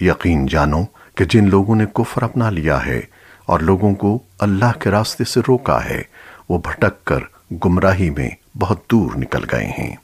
یقین جانو کہ جن لوگوں نے کفر اپنا لیا ہے اور لوگوں کو اللہ کے راستے سے روکا ہے، وہ بھٹک کر گمراہی میں بہت دور نکل گئے ہیں۔